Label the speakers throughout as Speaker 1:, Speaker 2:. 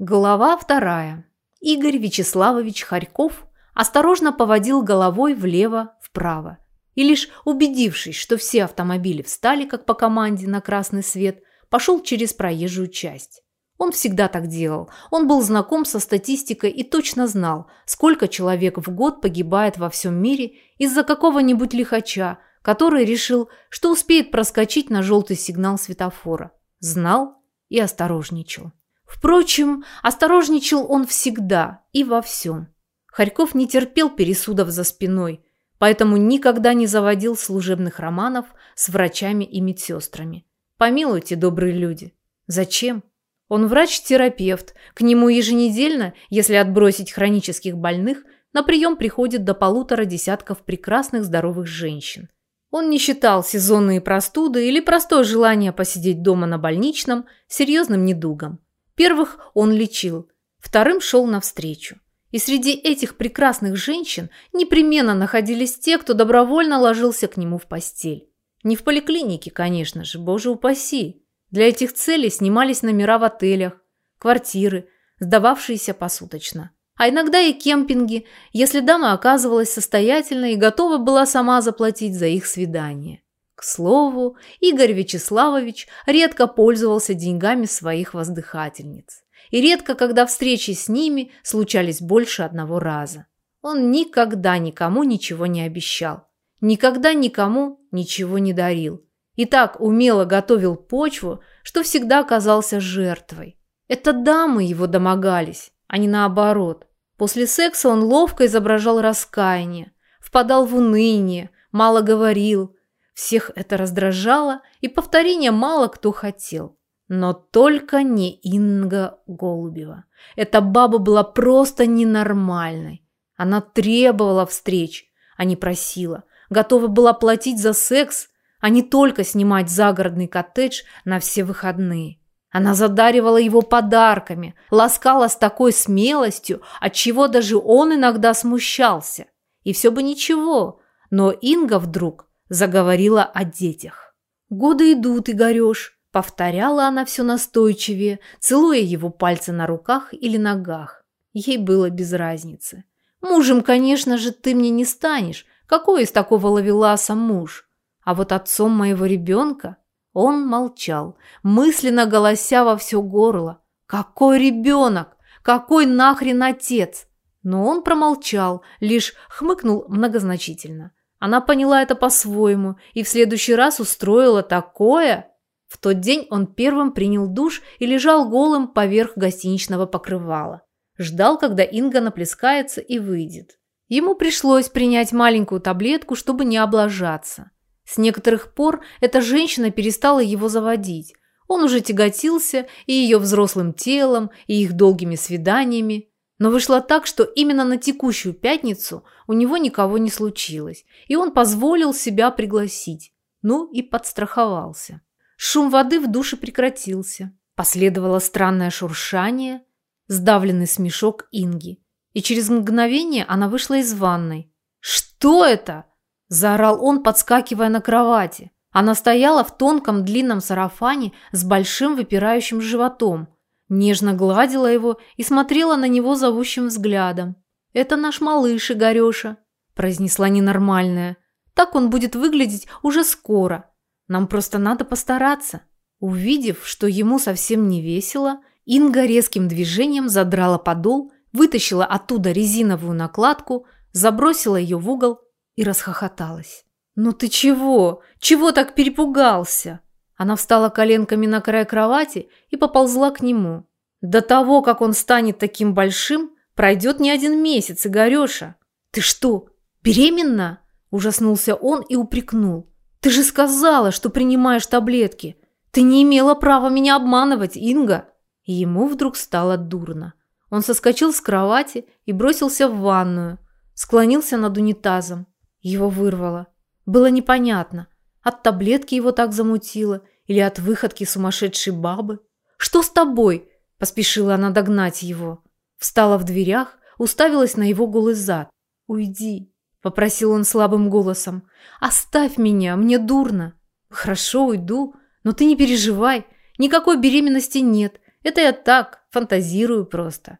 Speaker 1: Глава вторая. Игорь Вячеславович Харьков осторожно поводил головой влево-вправо. И лишь убедившись, что все автомобили встали, как по команде, на красный свет, пошел через проезжую часть. Он всегда так делал. Он был знаком со статистикой и точно знал, сколько человек в год погибает во всем мире из-за какого-нибудь лихача, который решил, что успеет проскочить на желтый сигнал светофора. Знал и осторожничал. Впрочем, осторожничал он всегда и во всем. Харьков не терпел пересудов за спиной, поэтому никогда не заводил служебных романов с врачами и медсестрами. Помилуйте, добрые люди. Зачем? Он врач-терапевт, к нему еженедельно, если отбросить хронических больных, на прием приходит до полутора десятков прекрасных здоровых женщин. Он не считал сезонные простуды или простое желание посидеть дома на больничном серьезным недугом. Первых он лечил, вторым шел навстречу. И среди этих прекрасных женщин непременно находились те, кто добровольно ложился к нему в постель. Не в поликлинике, конечно же, боже упаси. Для этих целей снимались номера в отелях, квартиры, сдававшиеся посуточно. А иногда и кемпинги, если дама оказывалась состоятельной и готова была сама заплатить за их свидание. К слову, Игорь Вячеславович редко пользовался деньгами своих воздыхательниц. И редко, когда встречи с ними случались больше одного раза. Он никогда никому ничего не обещал. Никогда никому ничего не дарил. И так умело готовил почву, что всегда казался жертвой. Это дамы его домогались, а не наоборот. После секса он ловко изображал раскаяние, впадал в уныние, мало говорил – всех это раздражало, и повторения мало кто хотел. Но только не Инга Голубева. Эта баба была просто ненормальной. Она требовала встреч, а не просила. Готова была платить за секс, а не только снимать загородный коттедж на все выходные. Она задаривала его подарками, ласкала с такой смелостью, от чего даже он иногда смущался. И все бы ничего, но Инга вдруг заговорила о детях. «Годы идут, Игореш», – повторяла она все настойчивее, целуя его пальцы на руках или ногах. Ей было без разницы. «Мужем, конечно же, ты мне не станешь. Какой из такого ловеласа муж? А вот отцом моего ребенка...» Он молчал, мысленно голося во все горло. «Какой ребенок? Какой нахрен отец?» Но он промолчал, лишь хмыкнул многозначительно. Она поняла это по-своему и в следующий раз устроила такое. В тот день он первым принял душ и лежал голым поверх гостиничного покрывала. Ждал, когда Инга наплескается и выйдет. Ему пришлось принять маленькую таблетку, чтобы не облажаться. С некоторых пор эта женщина перестала его заводить. Он уже тяготился и ее взрослым телом, и их долгими свиданиями. Но вышло так, что именно на текущую пятницу у него никого не случилось, и он позволил себя пригласить. Ну и подстраховался. Шум воды в душе прекратился. Последовало странное шуршание, сдавленный смешок Инги. И через мгновение она вышла из ванной. «Что это?» – заорал он, подскакивая на кровати. Она стояла в тонком длинном сарафане с большим выпирающим животом – Нежно гладила его и смотрела на него зовущим взглядом. «Это наш малыш Игореша», – произнесла ненормальная. «Так он будет выглядеть уже скоро. Нам просто надо постараться». Увидев, что ему совсем не весело, Инга резким движением задрала подол, вытащила оттуда резиновую накладку, забросила ее в угол и расхохоталась. «Ну ты чего? Чего так перепугался?» Она встала коленками на край кровати и поползла к нему. До того, как он станет таким большим, пройдет не один месяц, Игореша. «Ты что, беременна?» – ужаснулся он и упрекнул. «Ты же сказала, что принимаешь таблетки. Ты не имела права меня обманывать, Инга!» И ему вдруг стало дурно. Он соскочил с кровати и бросился в ванную. Склонился над унитазом. Его вырвало. Было непонятно – от таблетки его так замутило или от выходки сумасшедшей бабы? «Что с тобой?» – поспешила она догнать его. Встала в дверях, уставилась на его голый зад. «Уйди», – попросил он слабым голосом. «Оставь меня, мне дурно». «Хорошо, уйду, но ты не переживай. Никакой беременности нет. Это я так, фантазирую просто».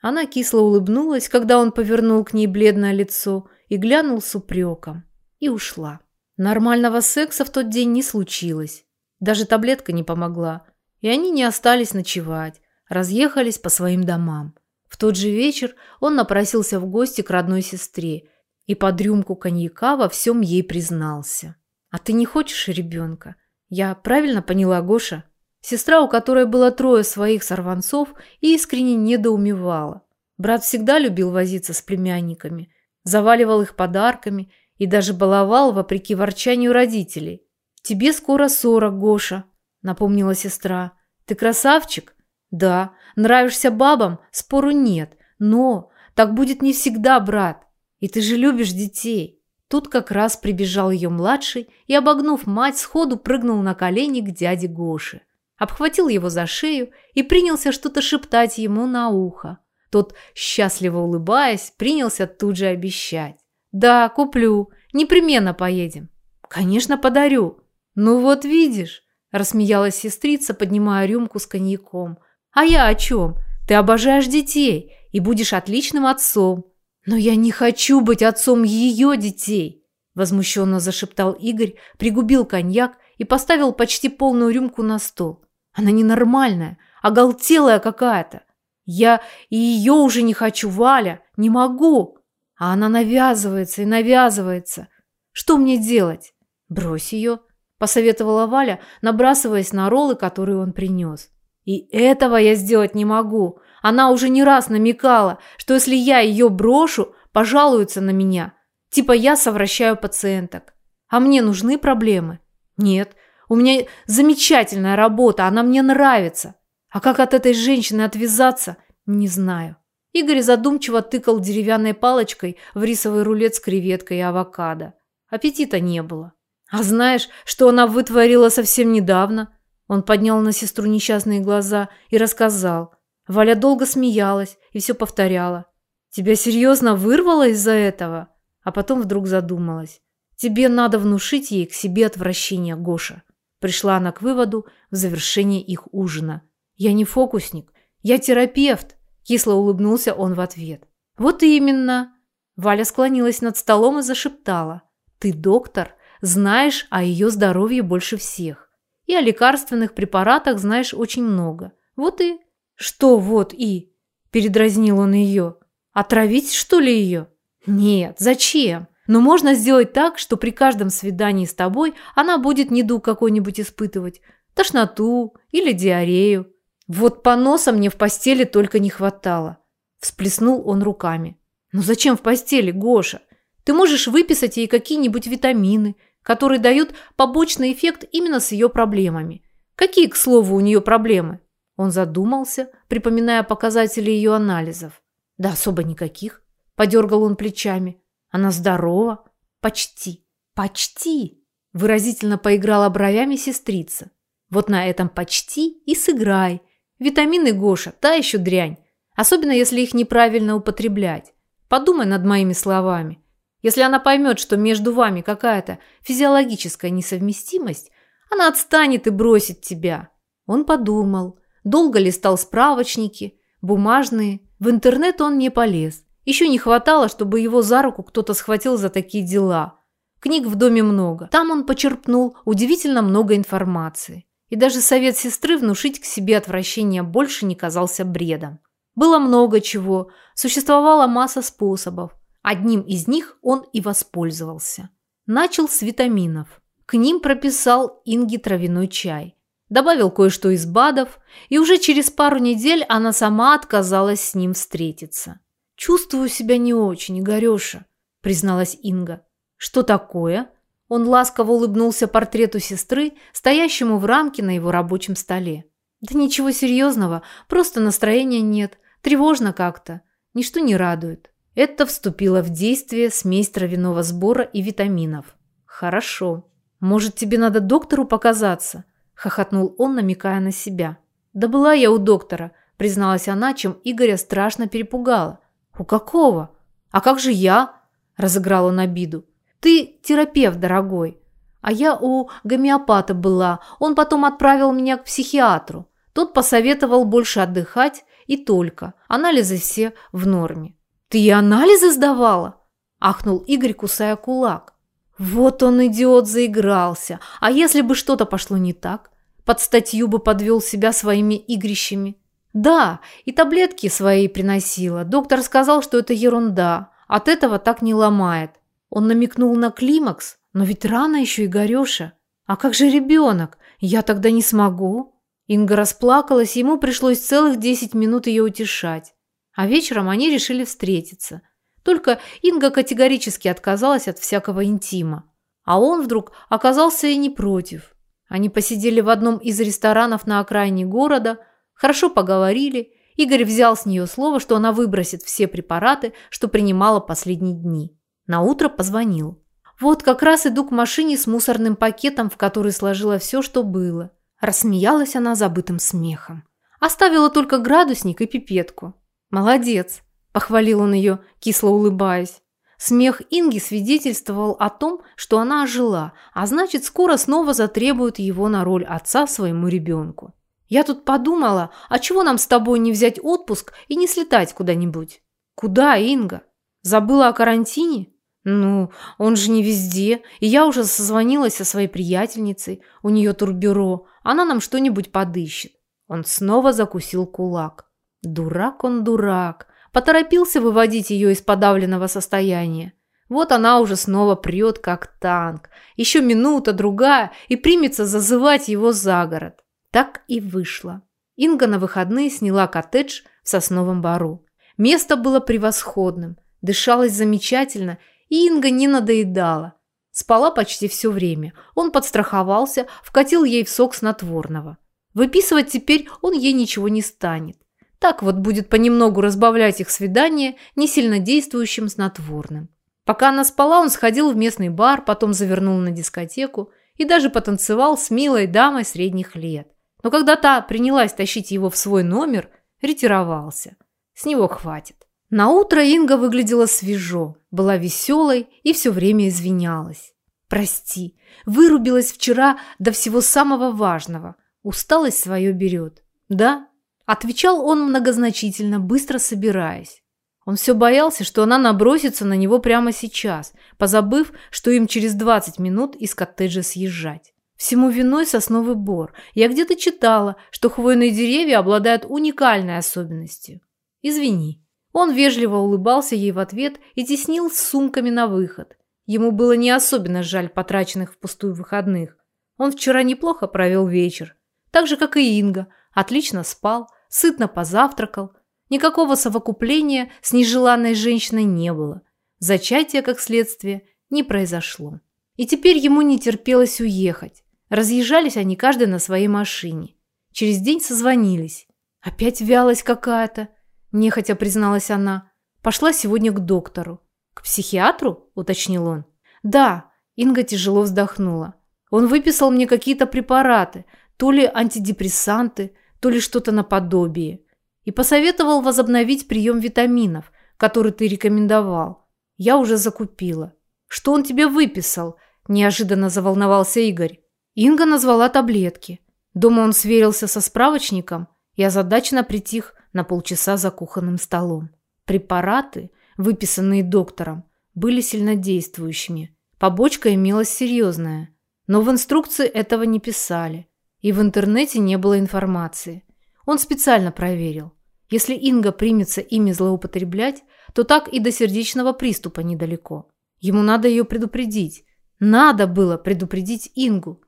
Speaker 1: Она кисло улыбнулась, когда он повернул к ней бледное лицо и глянул с упреком. И ушла. Нормального секса в тот день не случилось. Даже таблетка не помогла. И они не остались ночевать, разъехались по своим домам. В тот же вечер он напросился в гости к родной сестре и под рюмку коньяка во всем ей признался. «А ты не хочешь ребенка? Я правильно поняла, Гоша?» Сестра, у которой было трое своих сорванцов, искренне недоумевала. Брат всегда любил возиться с племянниками, заваливал их подарками и даже баловал, вопреки ворчанию родителей. «Тебе скоро сорок, Гоша», — напомнила сестра. «Ты красавчик?» «Да. Нравишься бабам? Спору нет. Но так будет не всегда, брат. И ты же любишь детей». Тут как раз прибежал ее младший и, обогнув мать, сходу прыгнул на колени к дяде Гоше обхватил его за шею и принялся что-то шептать ему на ухо. Тот, счастливо улыбаясь, принялся тут же обещать. «Да, куплю. Непременно поедем». «Конечно, подарю». «Ну вот видишь», – рассмеялась сестрица, поднимая рюмку с коньяком. «А я о чем? Ты обожаешь детей и будешь отличным отцом». «Но я не хочу быть отцом ее детей», – возмущенно зашептал Игорь, пригубил коньяк и поставил почти полную рюмку на стол. Она ненормальная, оголтелая какая-то. Я и ее уже не хочу, Валя, не могу. А она навязывается и навязывается. Что мне делать? Брось ее, посоветовала Валя, набрасываясь на роллы, которые он принес. И этого я сделать не могу. Она уже не раз намекала, что если я ее брошу, пожалуются на меня. Типа я совращаю пациенток. А мне нужны проблемы? Нет, у меня замечательная работа, она мне нравится. А как от этой женщины отвязаться, не знаю. Игорь задумчиво тыкал деревянной палочкой в рисовый рулет с креветкой и авокадо. Аппетита не было. А знаешь, что она вытворила совсем недавно? Он поднял на сестру несчастные глаза и рассказал. Валя долго смеялась и все повторяла. Тебя серьезно вырвало из-за этого? А потом вдруг задумалась. Тебе надо внушить ей к себе отвращение, Гоша. Пришла она к выводу в завершении их ужина. «Я не фокусник, я терапевт», – кисло улыбнулся он в ответ. «Вот именно». Валя склонилась над столом и зашептала. «Ты доктор, знаешь о ее здоровье больше всех. И о лекарственных препаратах знаешь очень много. Вот и...» «Что вот и?» – передразнил он ее. «Отравить, что ли, ее?» «Нет, зачем? Но можно сделать так, что при каждом свидании с тобой она будет недуг какой-нибудь испытывать, тошноту или диарею. Вот поноса мне в постели только не хватало. Всплеснул он руками. Ну зачем в постели, Гоша? Ты можешь выписать ей какие-нибудь витамины, которые дают побочный эффект именно с ее проблемами. Какие, к слову, у нее проблемы? Он задумался, припоминая показатели ее анализов. Да особо никаких. Подергал он плечами. Она здорова? Почти. Почти. Выразительно поиграла бровями сестрица. Вот на этом почти и сыграй. Витамины Гоша, та еще дрянь. Особенно, если их неправильно употреблять. Подумай над моими словами. Если она поймет, что между вами какая-то физиологическая несовместимость, она отстанет и бросит тебя. Он подумал. Долго листал справочники, бумажные. В интернет он не полез. Еще не хватало, чтобы его за руку кто-то схватил за такие дела. Книг в доме много. Там он почерпнул удивительно много информации. И даже совет сестры внушить к себе отвращение больше не казался бредом. Было много чего, существовала масса способов. Одним из них он и воспользовался. Начал с витаминов. К ним прописал Инги травяной чай. Добавил кое-что из БАДов, и уже через пару недель она сама отказалась с ним встретиться. «Чувствую себя не очень, Игореша», – призналась Инга. «Что такое?» Он ласково улыбнулся портрету сестры, стоящему в рамке на его рабочем столе. «Да ничего серьезного, просто настроения нет, тревожно как-то, ничто не радует». Это вступило в действие смесь травяного сбора и витаминов. «Хорошо. Может, тебе надо доктору показаться?» – хохотнул он, намекая на себя. «Да была я у доктора», – призналась она, чем Игоря страшно перепугала – «У какого? А как же я?» – разыграл он обиду. «Ты терапевт, дорогой. А я у гомеопата была. Он потом отправил меня к психиатру. Тот посоветовал больше отдыхать и только. Анализы все в норме. «Ты и анализы сдавала?» – ахнул Игорь, кусая кулак. Вот он, идиот, заигрался. А если бы что-то пошло не так? Под статью бы подвел себя своими игрищами. Да, и таблетки свои приносила. Доктор сказал, что это ерунда. От этого так не ломает. Он намекнул на климакс. Но ведь рано еще, Игореша. А как же ребенок? Я тогда не смогу. Инга расплакалась, ему пришлось целых 10 минут ее утешать. А вечером они решили встретиться. Только Инга категорически отказалась от всякого интима. А он вдруг оказался и не против. Они посидели в одном из ресторанов на окраине города, хорошо поговорили. Игорь взял с нее слово, что она выбросит все препараты, что принимала последние дни. На утро позвонил. Вот как раз иду к машине с мусорным пакетом, в который сложила все, что было. Рассмеялась она забытым смехом. Оставила только градусник и пипетку. Молодец. – похвалил он ее, кисло улыбаясь. Смех Инги свидетельствовал о том, что она ожила, а значит, скоро снова затребует его на роль отца своему ребенку. «Я тут подумала, а чего нам с тобой не взять отпуск и не слетать куда-нибудь?» «Куда, Инга? Забыла о карантине?» «Ну, он же не везде, и я уже созвонилась со своей приятельницей, у нее турбюро, она нам что-нибудь подыщет». Он снова закусил кулак. «Дурак он, дурак!» Поторопился выводить ее из подавленного состояния. Вот она уже снова прет, как танк. Еще минута, другая, и примется зазывать его за город. Так и вышло. Инга на выходные сняла коттедж в Сосновом Бару. Место было превосходным, дышалось замечательно, и Инга не надоедала. Спала почти все время. Он подстраховался, вкатил ей в сок снотворного. Выписывать теперь он ей ничего не станет. Так вот будет понемногу разбавлять их свидание не сильно действующим снотворным. Пока она спала, он сходил в местный бар, потом завернул на дискотеку и даже потанцевал с милой дамой средних лет. Но когда та принялась тащить его в свой номер, ретировался. С него хватит. На утро Инга выглядела свежо, была веселой и все время извинялась. «Прости, вырубилась вчера до всего самого важного. Усталость свое берет. Да, Отвечал он многозначительно, быстро собираясь. Он все боялся, что она набросится на него прямо сейчас, позабыв, что им через 20 минут из коттеджа съезжать. Всему виной сосновый бор. Я где-то читала, что хвойные деревья обладают уникальной особенностью. Извини. Он вежливо улыбался ей в ответ и теснил с сумками на выход. Ему было не особенно жаль потраченных впустую выходных. Он вчера неплохо провел вечер. Так же, как и Инга. Отлично спал, сытно позавтракал. Никакого совокупления с нежеланной женщиной не было. Зачатия, как следствие, не произошло. И теперь ему не терпелось уехать. Разъезжались они каждый на своей машине. Через день созвонились. Опять вялость какая-то, нехотя призналась она. Пошла сегодня к доктору. К психиатру? уточнил он. Да, Инга тяжело вздохнула. Он выписал мне какие-то препараты, то ли антидепрессанты, то ли что-то наподобие, и посоветовал возобновить прием витаминов, который ты рекомендовал. Я уже закупила. Что он тебе выписал? Неожиданно заволновался Игорь. Инга назвала таблетки. Дома он сверился со справочником и озадаченно притих на полчаса за кухонным столом. Препараты, выписанные доктором, были сильнодействующими. Побочка имелась серьезная, но в инструкции этого не писали. И в интернете не было информации. Он специально проверил. Если Инга примется ими злоупотреблять, то так и до сердечного приступа недалеко. Ему надо ее предупредить. Надо было предупредить Ингу.